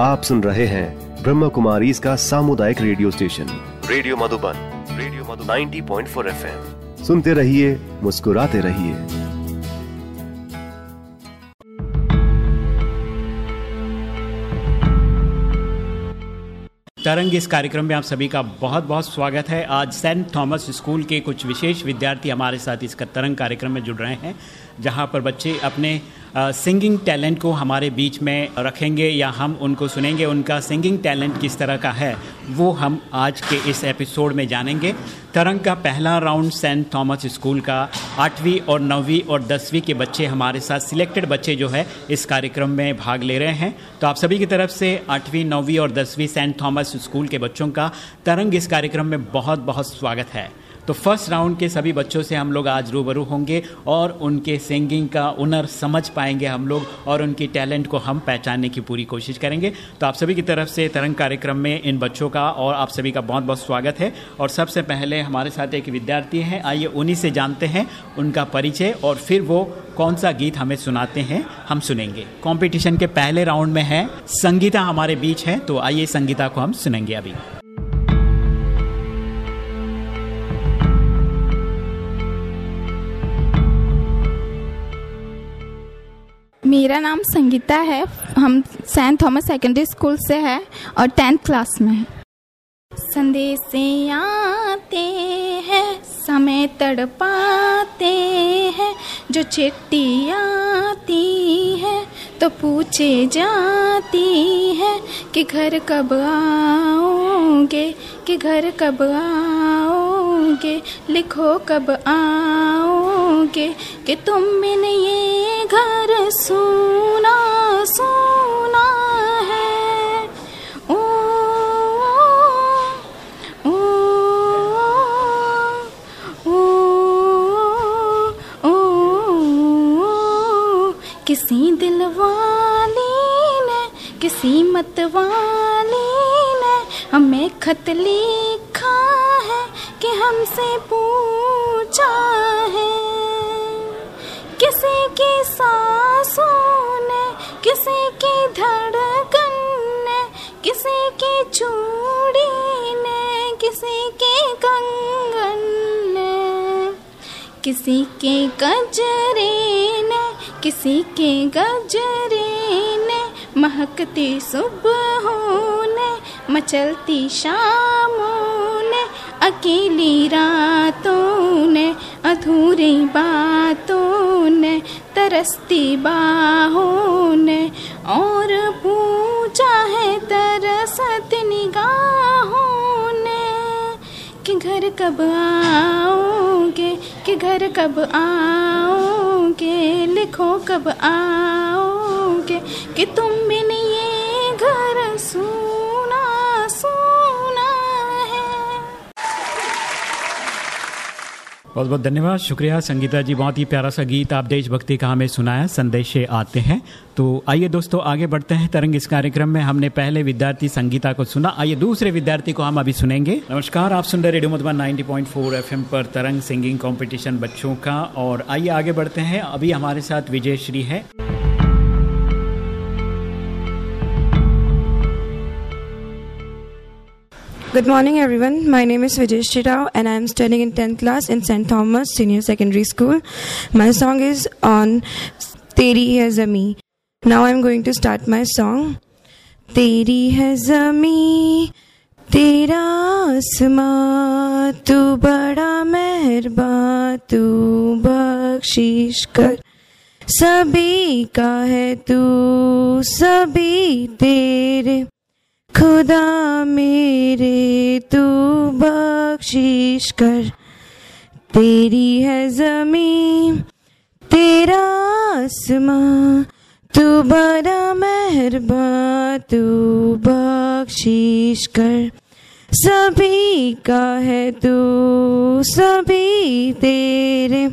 आप सुन रहे हैं ब्रह्म कुमारी इसका सामुदायिक radio station. Radio Madhuban radio Madhuban. 90.4 FM. सुनते रहिए मुस्कुराते रहिए। तरंग इस कार्यक्रम में आप सभी का बहुत बहुत स्वागत है। आज सेंट थॉमस स्कूल के कुछ विशेष विद्यार्थी हमारे साथ इस तरंग कार्यक्रम में जुड़ रहे हैं जहाँ पर बच्चे अपने सिंगिंग टैलेंट को हमारे बीच में रखेंगे या हम उनको सुनेंगे, उनका सिंगिंग टैलेंट किस तरह का है, वो हम आज के इस एपिसोड में जानेंगे। तरंग का पहला राउंड सेंट थॉमस स्कूल का आठवीं और नौवीं और दसवीं के बच्चे हमारे साथ सिलेक्टेड बच्चे जो है, इस कार्यक्रम में भाग ले रहे हैं। तो आप सभी की तरफ़ से आठवीं, नौवीं और दसवीं सेंट थॉमस स्कूल के बच्चों का तरंग इस कार्यक्रम में बहुत बहुत स्वागत है। तो फ़र्स्ट राउंड के सभी बच्चों से हम लोग आज रूबरू होंगे और उनके सिंगिंग का हुनर समझ पाएँगे हम लोग और उनकी टैलेंट को हम पहचानने की पूरी कोशिश करेंगे। तो आप सभी की तरफ़ से तरंग कार्यक्रम में इन बच्चों का और आप सभी का बहुत बहुत स्वागत है। और सबसे पहले हमारे साथ एक विद्यार्थी हैं, आइए उन्हीं से जानते हैं उनका परिचय और फिर वो कौन सा गीत हमें सुनाते हैं, हम सुनेंगे। कंपटीशन के पहले राउंड में है, संगीता हमारे बीच है तो आइए संगीता को हम सुनेंगे अभी। मेरा नाम संगीता है। हम सेंट थॉमस सेकेंडरी स्कूल से है और टेंथ क्लास में है। संदेश आते हैं, समय तड़पाते हैं। जो चिट्ठी आती है तो पूछे जाती है कि घर कब आओगे, कि घर कब आओगे, लिखो कब आओगे, कि तुम बिन ये घर सुना सुना है ओ, ओ, ओ, ओ, ओ, किसी दिल वाली ने किसी मत वाली ने हमें खत लिखा है कि हमसे पूछा किसी के गजरे ने, किसी के गजरे ने, महकती सुबहों ने, मचलती शामों ने, अकेली रातों ने, अधूरी बातों ने, तरसती बाहों ने, और पूछा है तरसत निगाहों ने, कि घर कब आओगे कि घर कब आओगे? लिखो कब आओगे? कि तुम बिन बहुत बहुत धन्यवाद। शुक्रिया। संगीता जी, बहुत ही प्यारा सा गीत आप देशभक्ति का हमें सुनाया, संदेश आते हैं। तो आइए दोस्तों, आगे बढ़ते हैं। तरंग इस कार्यक्रम में हमने पहले विद्यार्थी संगीता को सुना, आइए दूसरे विद्यार्थी को हम अभी सुनेंगे। नमस्कार, आप सुन रहे रेडियो मधुबन 90.4 एफएम पर तरंग सिंगिंग कॉम्पिटिशन बच्चों का। और आइए आगे बढ़ते हैं। अभी हमारे साथ विजय श्री है। Good morning, everyone. My name is Vijay Rao, and I am studying in 10th class in St. Thomas Senior Secondary School. My song is on Teri Hai Zami. Now I'm going to start my song. तेरी है जमी तेरा आसमां तू बड़ा मेहरबान तू बख्शिश कर सभी का है तू सभी तेरे खुदा मेरे, तू बख्शिश कर। तेरी है ज़मीन, तेरा आसमां तू बड़ा मेहरबान तू बख्शिश कर। सभी का है तू, सभी तेरे।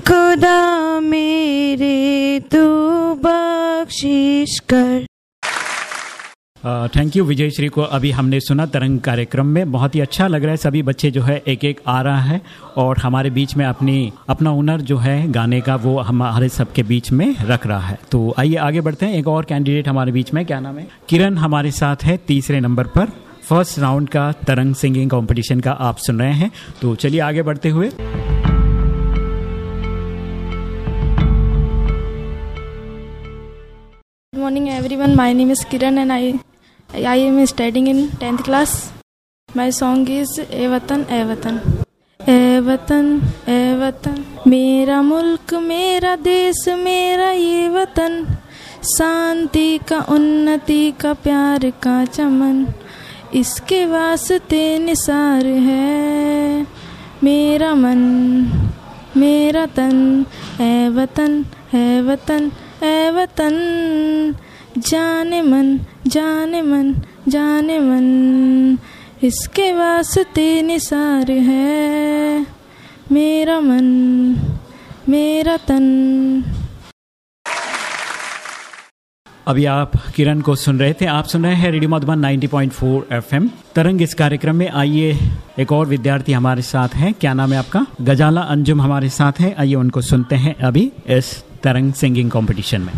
खुदा मेरे, तू बख्शिश कर। थैंक यू विजय श्री को अभी हमने सुना तरंग कार्यक्रम में। बहुत ही अच्छा लग रहा है, सभी बच्चे जो है एक एक आ रहा है और हमारे बीच में अपनी, अपना हुनर जो है, गाने का वो हमारे सबके बीच में रख रहा है। तो आइए आगे बढ़ते हैं, एक और कैंडिडेट हमारे बीच में, क्या नाम है? किरण हमारे साथ है, तीसरे नंबर पर। फ़र्स्ट राउंड का तरंग सिंगिंग कॉम्पिटिशन का आप सुन रहे हैं। तो चलिए आगे बढ़ते हुए। Good morning, everyone. My name is Kiran and I I am studying in 10th class. My song is ए वतन ए वतन ए वतन ए वतन मेरा मुल्क मेरा देश मेरा ये वतन शांति का उन्नति का प्यार का चमन इसके वास्ते निसार है मेरा मन मेरा तन ए वतन है वतन ए वतन जाने मन जाने मन जाने मन, इसके वास्ते निसार है। मेरा मन, मेरा तन। अभी आप किरण को सुन रहे थे, आप सुन रहे हैं रेडियो मधुबन 90.4 एफएम। तरंग इस कार्यक्रम में आइए, एक और विद्यार्थी हमारे साथ हैं। क्या नाम है आपका? गजाला अंजुम हमारे साथ हैं। आइए उनको सुनते हैं अभी इस तरंग सिंगिंग कंपटीशन में।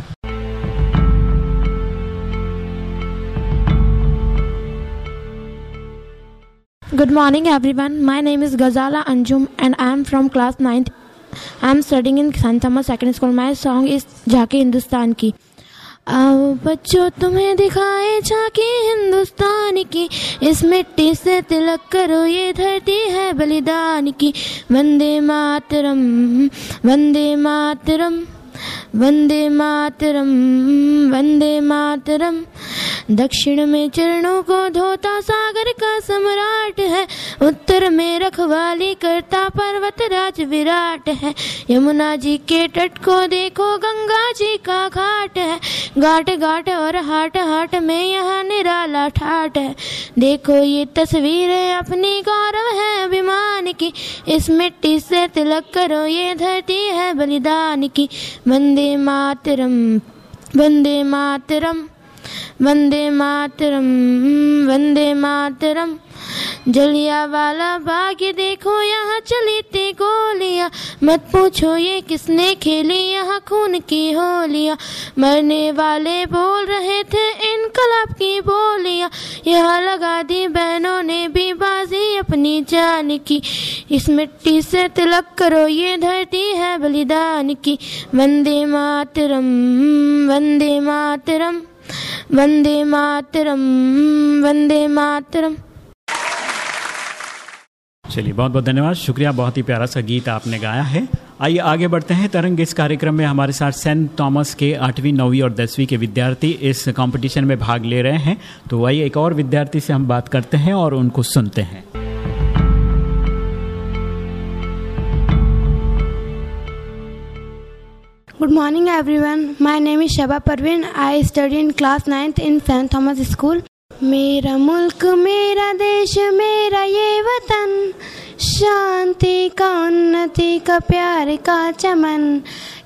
Good morning everyone my name is Gazala Anjum and I am from class ninth I am studying in Saint Thomas second school my song is झाके हिंदुस्तान की आओ बच्चों तुम्हें दिखाए झाके हिंदुस्तान की। इस मिट्टी से तिलक करो ये धरती है बलिदान की। वंदे मातरम वंदे मातरम वंदे मातरम, वंदे मातरम। दक्षिण में चरणों को धोता सागर का सम्राट है। उत्तर में रखवाली करता पर्वत राज विराट है। यमुना जी के तट को देखो, गंगा जी का घाट है। घाट घाट और हाट हाट में यहाँ निराला ठाट है। देखो ये तस्वीरें अपनी गौरव है अभिमान की। इस मिट्टी से तिलक करो, ये धरती है बलिदान की। वंदे मातरम वंदे मातरम। वंदे मातरम वंदे मातरम। जलिया वाला बाग, देखो यहाँ चली थी गोलियाँ। मत पूछो ये किसने खेली यहाँ खून की होलियाँ। मरने वाले बोल रहे थे इनकलाब की बोलियाँ। यहाँ लगा दी बहनों ने भी बाजी अपनी जान की। इस मिट्टी से तिलक करो ये धरती है बलिदान की। वंदे मातरम वंदे मातरम। वंदे मातरम वंदे मातरम। चलिए, बहुत बहुत धन्यवाद। शुक्रिया, बहुत ही प्यारा सा गीत आपने गाया है। आइए, आगे बढ़ते हैं। तरंग इस कार्यक्रम में हमारे साथ सेंट थॉमस के आठवीं, नौवीं और दसवीं के विद्यार्थी इस कंपटीशन में भाग ले रहे हैं। तो आइए, एक और विद्यार्थी से हम बात करते हैं और उनको सुनते हैं। Good morning, everyone. My name is Shaba Parvin. I study in class 9th in St. Thomas School. मेरा मुल्क मेरा देश मेरा ये वतन शांति का उन्नति का प्यार का चमन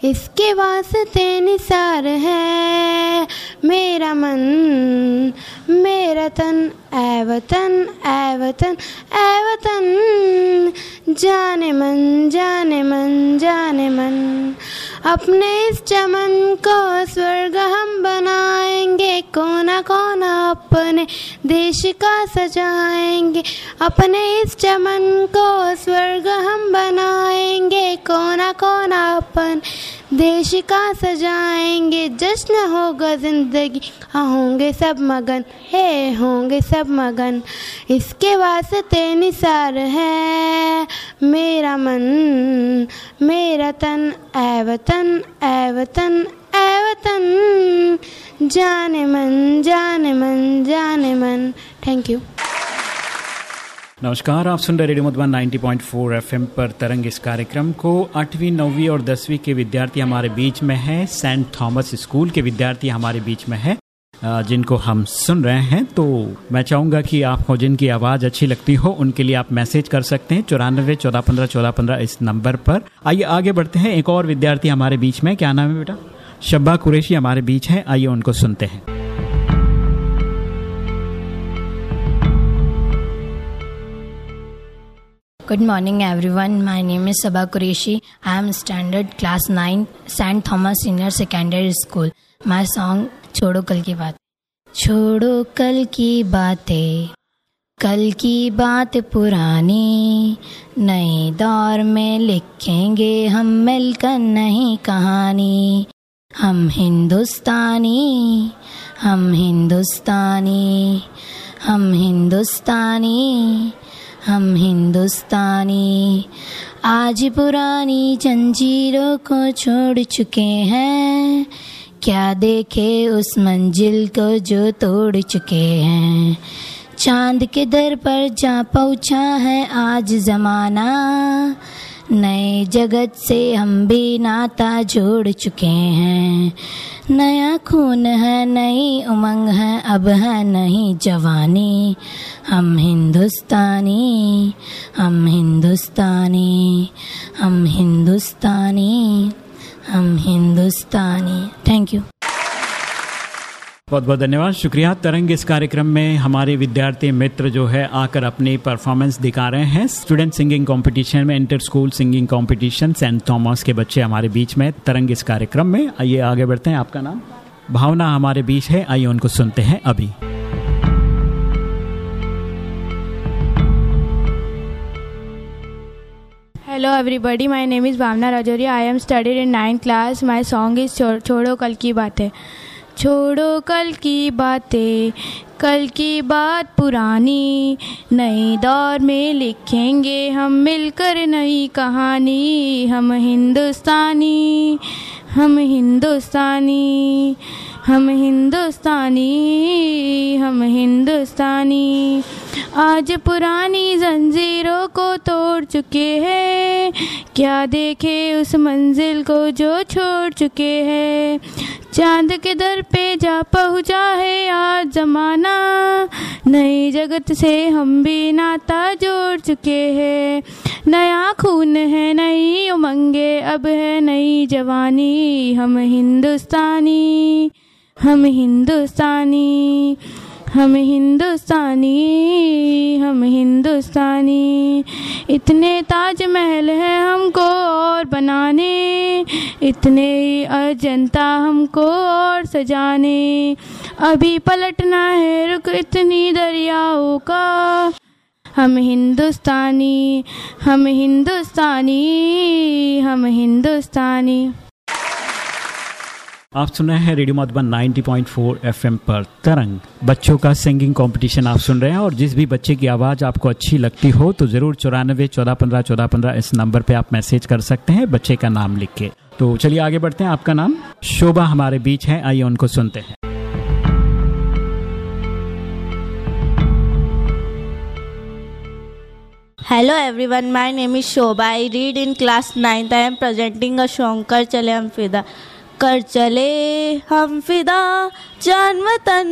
इसके वास्ते निसार है मेरा मन मेरा तन ऐ वतन ऐ वतन ऐ वतन जाने मन जाने मन जाने मन अपने इस चमन को स्वर्ग हम बनाएँगे, कोना कोना अपने देश का सजाएँगे। अपने इस चमन को स्वर्ग हम बनाएँगे, कोना कोना अपन देश का सजाएँगे, जश्न होगा ज़िंदगी। हाँ होंगे सब मगन, हे, होंगे सब मगन। इसके वास्ते निसार है मेरा मन, मेरा तन। ऐ वतन ऐ वतन ऐ वतन। जाने मन जाने मन जाने मन। थैंक यू नमस्कार, आप सुन रहे रेडियो मधुबन 90.4 एफएम पर तरंग इस कार्यक्रम को। आठवीं, नौवीं और दसवीं के विद्यार्थी हमारे बीच में हैं। सेंट थॉमस स्कूल के विद्यार्थी हमारे बीच में हैं जिनको हम सुन रहे हैं। तो मैं चाहूँगा कि आपको जिनकी आवाज़ अच्छी लगती हो, उनके लिए आप मैसेज कर सकते हैं। चौरानबे चौदह, पंद्रह चौदह, पंद्रह इस नंबर पर। आइए आगे बढ़ते हैं। एक और विद्यार्थी हमारे बीच में, क्या नाम है बेटा? शब्बा कुरेशी हमारे बीच हैं। आइए उनको सुनते हैं। Good morning everyone my name is Saba Qureshi I am standard class nine Saint Thomas senior secondary school my song छोड़ो कल की बात छोड़ो कल की बातें कल की बात पुरानी नए दौर में लिखेंगे हम मिलकर नहीं कहानी। हम हिंदुस्तानी हम हिंदुस्तानी हम हिंदुस्तानी, हम हिंदुस्तानी। हम हिंदुस्तानी, आज पुरानी जंजीरों को छोड़ चुके हैं। क्या देखे उस मंजिल को जो तोड़ चुके हैं? चाँद के दर पर जा पहुँचा है आज जमाना। नए जगत से हम भी नाता जोड़ चुके हैं। नया खून है, नई उमंग है, अब है नहीं जवानी। हम हिंदुस्तानी हम हिंदुस्तानी हम हिंदुस्तानी हम हिंदुस्तानी। थैंक यू बहुत बहुत धन्यवाद। शुक्रिया। तरंग इस कार्यक्रम में हमारे विद्यार्थी मित्र जो है आकर अपनी परफॉर्मेंस दिखा रहे हैं। स्टूडेंट सिंगिंग कंपटीशन में inter school singing competition Saint Thomas के बच्चे हमारे बीच में तरंग इस कार्यक्रम में। आइए आगे बढ़ते हैं। आपका नाम? भावना हमारे बीच है। आइए उनको सुनते हैं अभी। Hello everybody, my name is Bhavna Rajoria. I am studied in 9th class. My song is छोड़ो कल की बातें छोड़ो कल की बातें, कल की बात पुरानी। नए दौर में लिखेंगे हम मिलकर नई कहानी। हम हिंदुस्तानी हम हिंदुस्तानी। हम हिंदुस्तानी हम हिंदुस्तानी। आज पुरानी जंजीरों को तोड़ चुके हैं। क्या देखे उस मंजिल को जो छोड़ चुके हैं? चाँद के दर पे जा पहुँचा है आज जमाना। नई जगत से हम भी नाता जोड़ चुके हैं। नया खून है, नई उमंगे, अब है नई जवानी। हम हिंदुस्तानी। हम हिंदुस्तानी हम हिंदुस्तानी हम हिंदुस्तानी। इतने ताजमहल हैं हमको और बनाने, इतने अजंता हमको और सजाने। अभी पलटना है रुक इतनी दरियाओं का। हम हिंदुस्तानी हम हिंदुस्तानी हम हिंदुस्तानी। आप सुन रहे हैं रेडियो मधुबन 90.4 एफएम पर तरंग। बच्चों का सिंगिंग कंपटीशन आप सुन रहे हैं और जिस भी बच्चे की आवाज़ आपको अच्छी लगती हो तो ज़रूर चौरानबे चौदह पंद्रह चौदह पंद्रह इस नंबर पे आप मैसेज कर सकते हैं बच्चे का नाम लिख के। तो चलिए आगे बढ़ते हैं। आपका नाम? शोभा हमारे बीच है। आइए उनको सुनते हैं। Hello everyone, my name is Shobha. I read in class 9th. I am presenting a चले हम फिदा कर चले हम फिदा जान वतन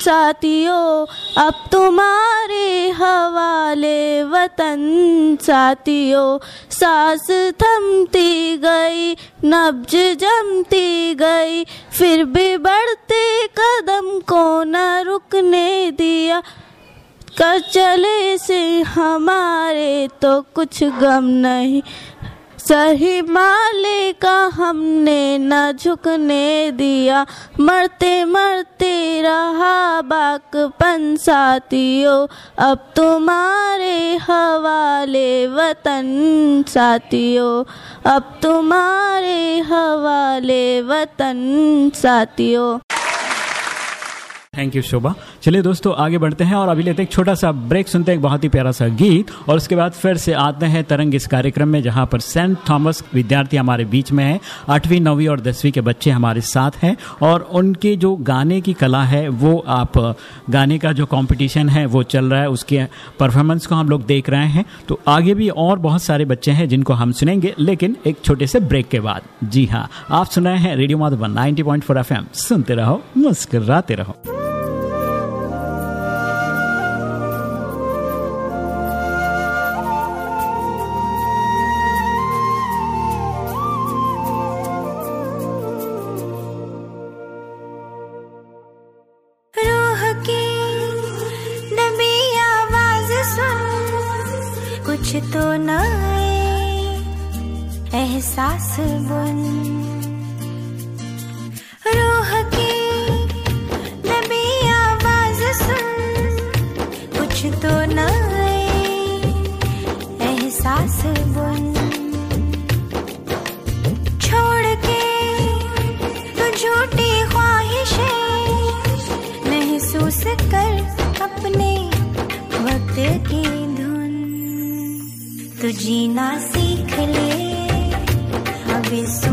साथियों। अब तुम्हारे हवाले वतन साथियों। सांस थमती गई, नब्ज जमती गई। फिर भी बढ़ते कदम को न रुकने दिया। कर चले से हमारे तो कुछ गम नहीं। सही माले का हमने न झुकने दिया। मरते मरते रहा बाकपन साथियों। अब तुम्हारे हवाले वतन साथियों। अब तुम्हारे हवाले वतन साथियों। थैंक यू शोभा चलिए दोस्तों, आगे बढ़ते हैं और अभी लेते हैं एक छोटा सा ब्रेक सुनते हैं एक बहुत ही प्यारा सा गीत और उसके बाद फिर से आते हैं तरंग इस कार्यक्रम में जहाँ पर सेंट थॉमस विद्यार्थी हमारे बीच में है। आठवीं, नौवीं और दसवीं के बच्चे हमारे साथ हैं और उनके जो गाने की कला है, वो आप, गाने का जो कॉम्पिटिशन है, वो चल रहा है, उसके परफॉर्मेंस को हम लोग देख रहे हैं। तो आगे भी और बहुत सारे बच्चे हैं जिनको हम सुनेंगे, लेकिन एक छोटे से ब्रेक के बाद। जी हाँ आप सुन रहे हैं रेडियो माधुबन नाइनटी पॉइंट सुनते रहो, मुस्कराते रहो। कर अपने वक्त की धुन। तू जीना सीख ले अभी इस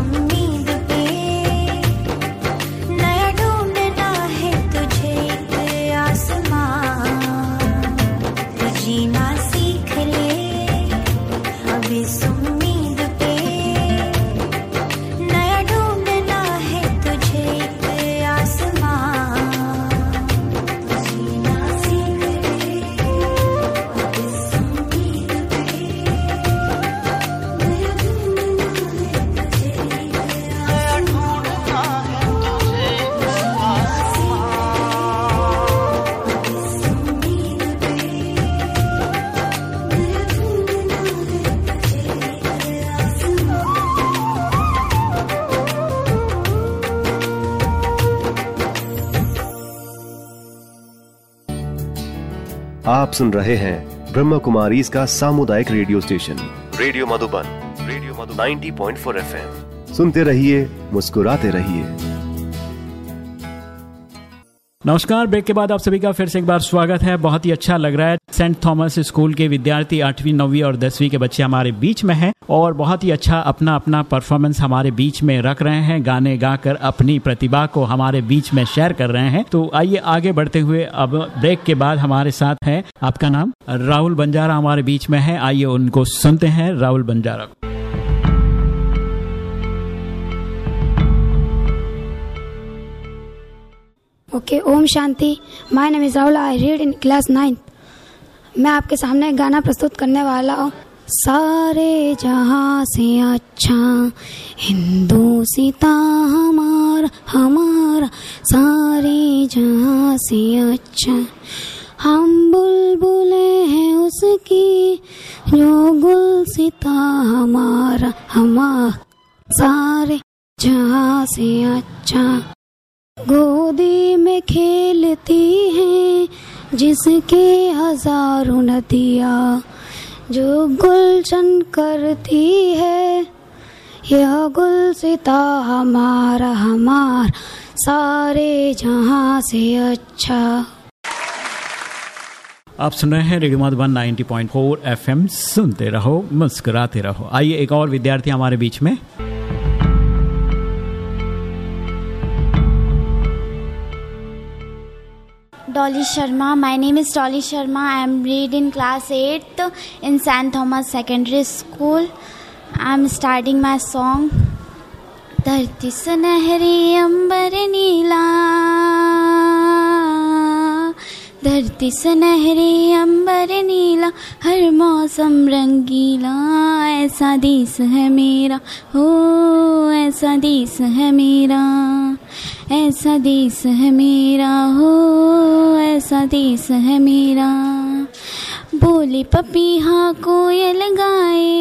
आप सुन रहे हैं ब्रह्म कुमारी इसका सामुदायिक radio station. Radio Madhuban radio Madhuban. 90.4 FM. सुनते रहिए मुस्कुराते रहिए। नमस्कार ब्रेक के बाद आप सभी का फिर से एक बार स्वागत है। बहुत ही अच्छा लग रहा है। सेंट थॉमस स्कूल के विद्यार्थी आठवीं, नौवीं और दसवीं के बच्चे हमारे बीच में हैं और बहुत ही अच्छा अपना अपना परफॉर्मेंस हमारे बीच में रख रहे हैं। गाने गाकर अपनी प्रतिभा को हमारे बीच में शेयर कर रहे हैं। तो आइए आगे बढ़ते हुए अब ब्रेक के बाद हमारे साथ है आपका नाम राहुल बंजारा हमारे बीच में है। आइए उनको सुनते हैं राहुल बंजारा ओके ओम शांति। My name is Rahul I read in class ninth मैं आपके सामने गाना प्रस्तुत करने वाला हूँ। सारे जहाँ से अच्छा हिंदू सीता हमारा हमारा। सारे जहाँ से अच्छा हम बुलबुले हैं उसकी। जो गुल सीता हमारा हमारा। सारे जहाँ से अच्छा गोदी में खेलती हैं। जिसके हज़ारों नदियाँ जो गुलशन करती है, यह गुल सिता हमारा, हमार सारे जहाँ से अच्छा। आप सुन रहे हैं रेडियो मधुबन 90.4 एफएम। सुनते रहो, मुस्कुराते रहो। आइए एक और विद्यार्थी हमारे बीच में। Dolly Sharma. My name is Dolly Sharma. I am reading class 8th in St. Thomas Secondary School. I am starting my song. धरती सुनहरी अंबर नीला धरती सुनहरी अंबर नीला हर मौसम रंगीला ऐसा देश है मेरा हो ऐसा देश है मेरा ऐसा देश है मेरा हो ऐसा देश है मेरा। बोले पपीहा कोयल गाए।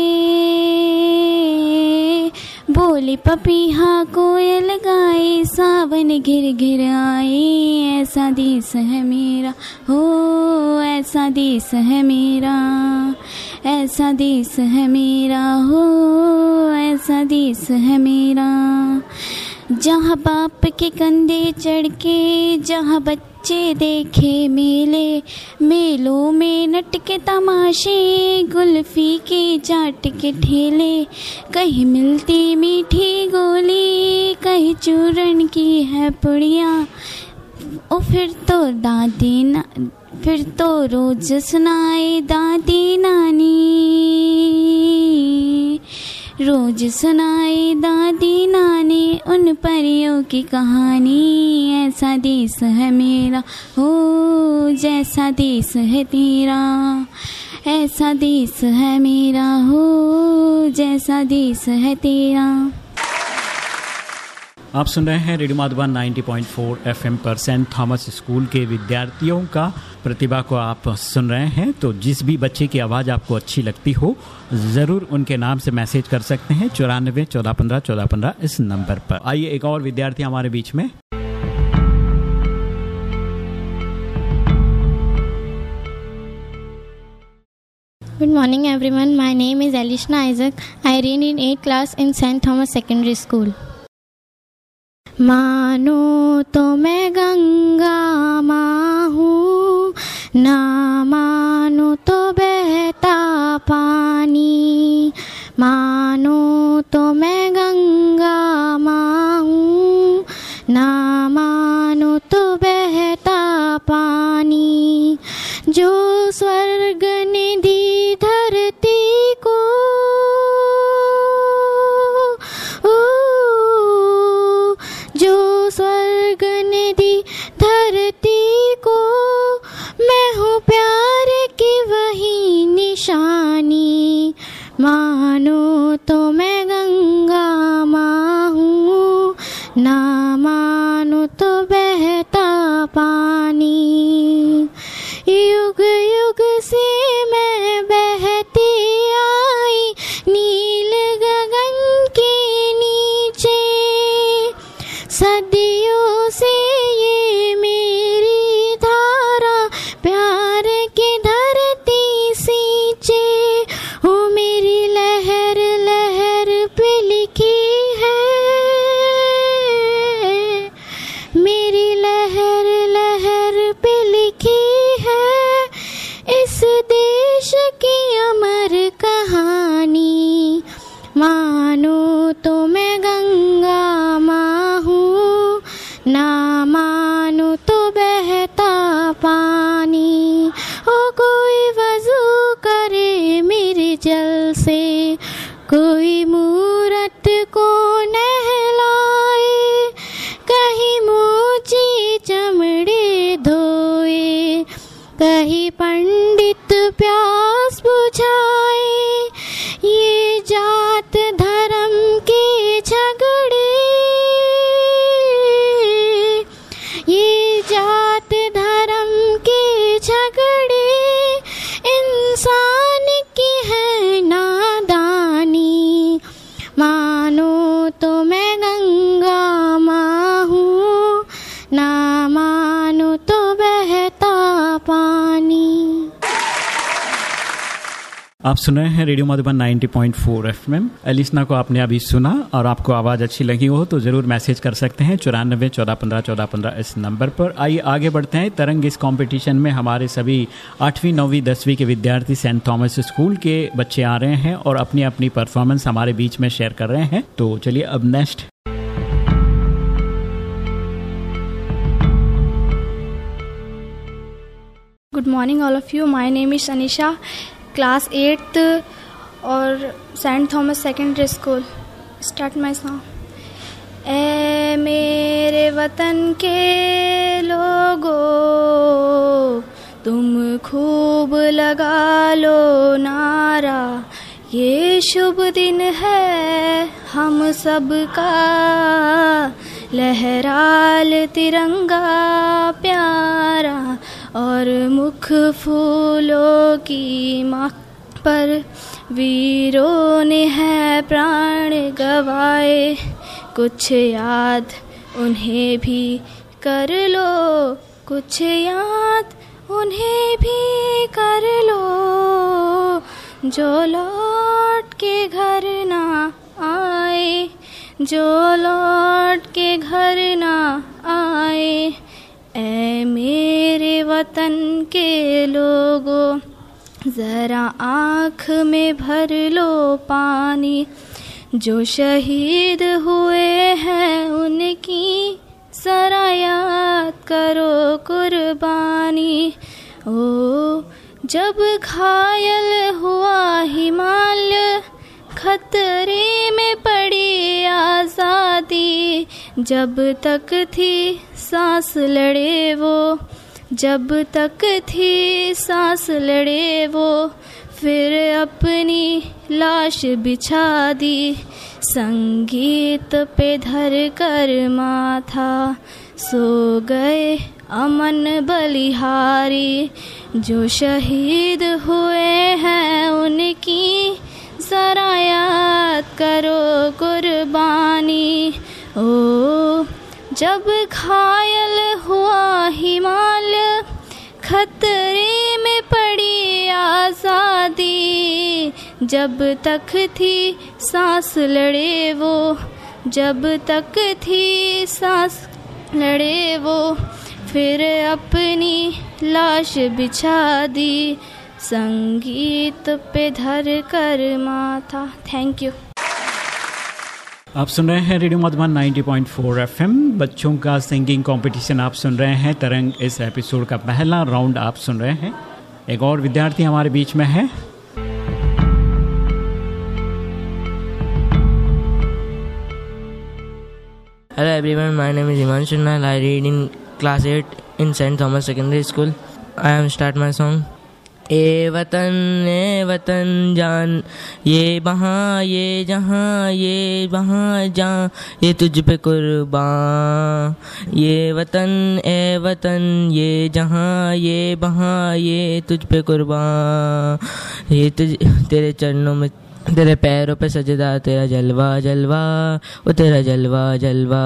बोले पपीहा कोयल गाए। सावन घिर घिर आए। ऐसा देश है मेरा। हो, ऐसा देश है मेरा। ऐसा देश है मेरा। हो, ऐसा देश है मेरा। जहाँ बाप के कंधे चढ़ के, जहाँ बच्चे देखे मेले, मेलों में नट के तमाशे गुल्फी के चाट के ठेले, कहीं मिलती मीठी गोली, कहीं चूरन की है पुड़िया। ओ, फिर तो दादी ना, फिर तो रोज सुनाए दादी नानी। रोज सुनाए दादी नानी, उन परियों की कहानी। ऐसा देश है मेरा, हो जैसा देश है तेरा। ऐसा देश है मेरा, हो जैसा देश है तेरा। आप सुन रहे हैं रेडियो माधुबन 90.4 एफएम पर सेंट थॉमस स्कूल के विद्यार्थियों का प्रतिभा को आप सुन रहे हैं तो जिस भी बच्चे की आवाज़ आपको अच्छी लगती हो ज़रूर उनके नाम से मैसेज कर सकते हैं चौरानबे चौदह पंद्रह चौदह पंद्रह इस नंबर पर आइए एक और विद्यार्थी हमारे बीच में Good morning, everyone. My name is Alishna Isaac. I read in 8th class in St. Thomas Secondary School. मानो तो मैं गंगा माँ हूँ ना मानो तो बहता पानी मानो तो बहता पानी। युग सुन रहे हैं रेडियो मधुबन 90.4 एफएम। एलिसना को आपने अभी सुना और आपको आवाज़ अच्छी लगी हो तो ज़रूर मैसेज कर सकते हैं चौरानबे, चौदह पंद्रह चौदह पंद्रह इस नंबर पर। आइए आगे बढ़ते हैं। तरंग इस कंपटीशन में हमारे सभी आठवीं, नौवीं, दसवीं के विद्यार्थी सेंट थॉमस स्कूल के बच्चे आ रहे हैं और अपनी अपनी परफॉर्मेंस हमारे बीच में शेयर कर रहे हैं। तो चलिए अब next good morning all of you my name is Anisha class eighth और Saint Thomas secondary school. Start my song. ए मेरे वतन के लोगो, तुम खूब लगा लो नारा। ये शुभ दिन है हम सब का लहराल तिरंगा प्यारा। और मुख फूलों की माँ पर वीरों ने है प्राण गवाए। कुछ याद उन्हें भी कर लो, कुछ याद उन्हें भी कर लो। जो लौट के घर ना आए, जो लौट के घर ना आए ऐ मेरे वतन के लोगों, ज़रा आँख में भर लो पानी। जो शहीद हुए हैं उनकी ज़रा याद करो कुर्बानी। ओ, जब घायल हुआ हिमालय खतरे में पड़ी आज़ादी। जब तक थी सांस लड़े वो। जब तक थी सांस लड़े वो, फिर अपनी लाश बिछा दी। संगीत पे धर कर माथा, सो गए अमन बलिहारी। जो शहीद हुए हैं उनकी जरा याद करो कुर्बानी। ओ जब घायल हुआ हिमालय खतरे में पड़ी आज़ादी। जब तक थी सांस लड़े वो, जब तक थी सांस लड़े वो, फिर अपनी लाश बिछा दी। संगीत पे धर कर माथा। Thank you. आप सुन रहे हैं रेडियो मधुबन 90.4 एफएम। बच्चों का सिंगिंग कंपटीशन आप सुन रहे हैं। तरंग इस एपिसोड का पहला राउंड आप सुन रहे हैं। एक और विद्यार्थी हमारे बीच में है। Hello everyone my name is Himanshu Nayal read in class eight in Saint Thomas secondary school I am start my song ए वतन ए वतन जान, ये बहाँ ये जहाँ, ये वहाँ जहाँ ये तुझ पे कुर्बान। ये वतन, ए वतन, ये जहाँ, ये बहाँ ये तुझ पे कुर्बान। ये तुझ, तेरे चरणों में तेरे पैरों पे सजदा, तेरा जलवा जलवा, ओ तेरा जलवा जलवा।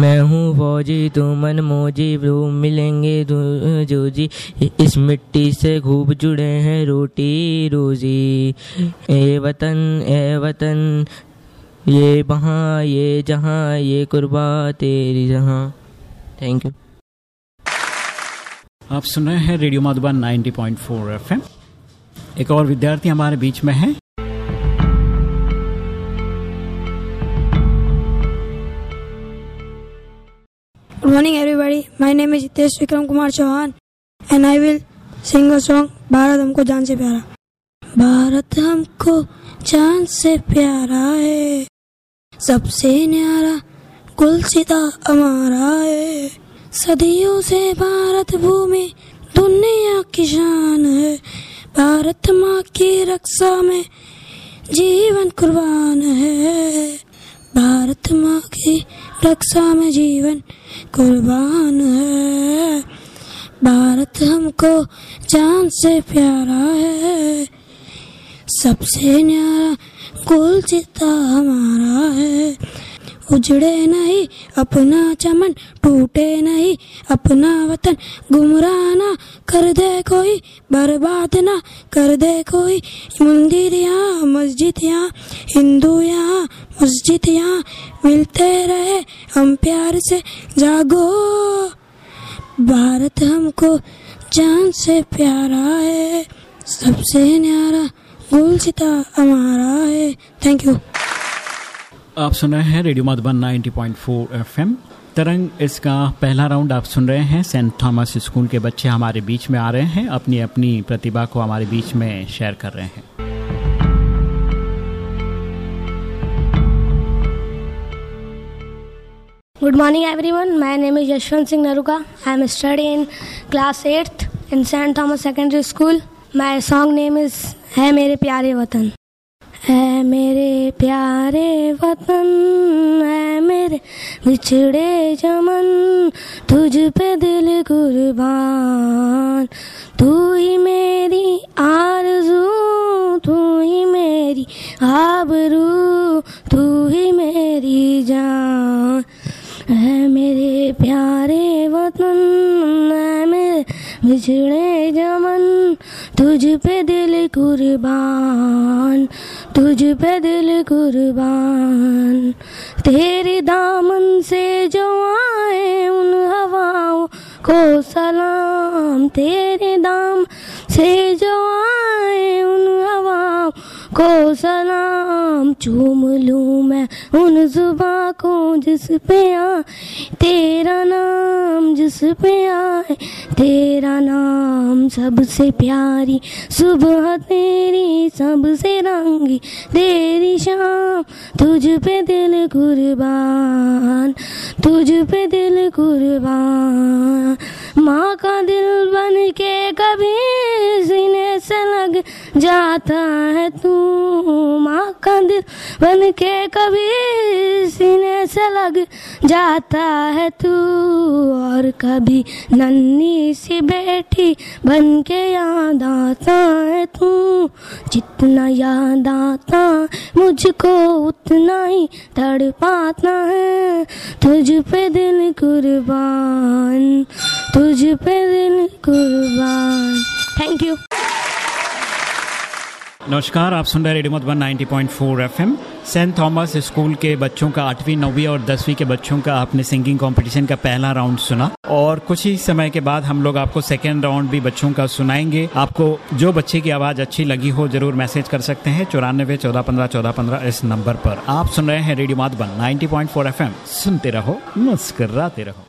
मैं हूँ फौजी, तू मन मोजी रूम मिलेंगे दू- जूजी। इस मिट्टी से खूब जुड़े हैं रोटी रोजी। ए वतन ए वतन, ये वहाँ, ये जहाँ, ये कुर्बा तेरी जहाँ। थैंक यू आप सुन रहे हैं रेडियो मधुबन 90.4 एफएम। एक और विद्यार्थी हमारे बीच में है। Morning, everybody. My name is Hitesh Vikram Kumar Chauhan, and I will sing a song Bharat हमको जान से प्यारा भारत हमको जान से प्यारा है सबसे न्यारा गुलसिता हमारा है सदियों से भारत भूमि दुनिया की शान है भारत माँ की रक्षा में जीवन कुर्बान है भारत माँ की रक्षा में जीवन कुर्बान है। भारत हमको जान से प्यारा है। सबसे न्यारा कुल चिता हमारा है। उजड़े नहीं, अपना चमन टूटे नहीं, अपना वतन गुमराह ना कर दे कोई, बर्बाद ना कर दे कोई। मंदिर यहाँ, मस्जिद यहाँ, हिंदू यहाँ, मस्जिद यहाँ, मिलते रहे, हम प्यार से जागो। भारत हमको जान से प्यारा है, सबसे न्यारा गुलसिता हमारा है। थैंक यू आप सुन रहे हैं रेडियो मधुबन नाइनटी पॉइंट तरंग, इसका पहला राउंड आप सुन रहे हैं। सेंट थॉमस स्कूल के बच्चे हमारे बीच में आ रहे हैं। अपनी अपनी प्रतिभा को हमारे बीच में शेयर कर रहे हैं। Good morning everyone my name is Yashwant Singh Naruka I am study in class eighth in Saint Thomas secondary school my song name is है मेरे प्यारे वतन है मेरे प्यारे वतन, है मेरे बिछड़े जमन तुझ पे दिल कुर्बान तू ही मेरी आरज़ू, तू ही मेरी आबरू, तू ही मेरी जान। है मेरे प्यारे वतन, है मेरे बिछड़े जमन तुझ पे दिल कुर्बान तुझ पे दिल कुर्बान। तेरे दामन से जो आए उन हवाओं को सलाम। तेरे दाम से जो आए उन को सलाम चूम लूँ मैं उन जुबा को जिस पे आ तेरा नाम जिस पे आए। तेरा नाम सबसे प्यारी, सुबह तेरी सबसे रंगी, तेरी शाम तुझ पे दिल कुर्बान, तुझ पे दिल कुर्बान। माँ का दिल बन के कभी जाता है तू माँ का दिल बन के कभी सीने से लग जाता है तू। और कभी नन्ही सी बेटी बन के याद आता है तू। जितना याद आता मुझको उतना ही तड़ पाता है। तुझ पे दिल कुर्बान, तुझ पे दिल कुर्बान। थैंक यू नमस्कार, आप सुन रहे radio Madhuban 90.4 FM. Saint Thomas school के बच्चों का आठवीं, नौवीं और दसवीं के बच्चों का आपने सिंगिंग कंपटीशन का पहला राउंड सुना। और कुछ ही समय के बाद हम लोग आपको सेकेंड राउंड भी बच्चों का सुनाएँगे। आपको जो बच्चे की आवाज़ अच्छी लगी हो, ज़रूर मैसेज कर सकते हैं चौरानबे चौदह पंद्रह चौदह पंद्रह इस नंबर पर। आप सुन रहे हैं रेडियो मधुबन 90.4 एफएम। सुनते रहो, मुस्कराते रहो।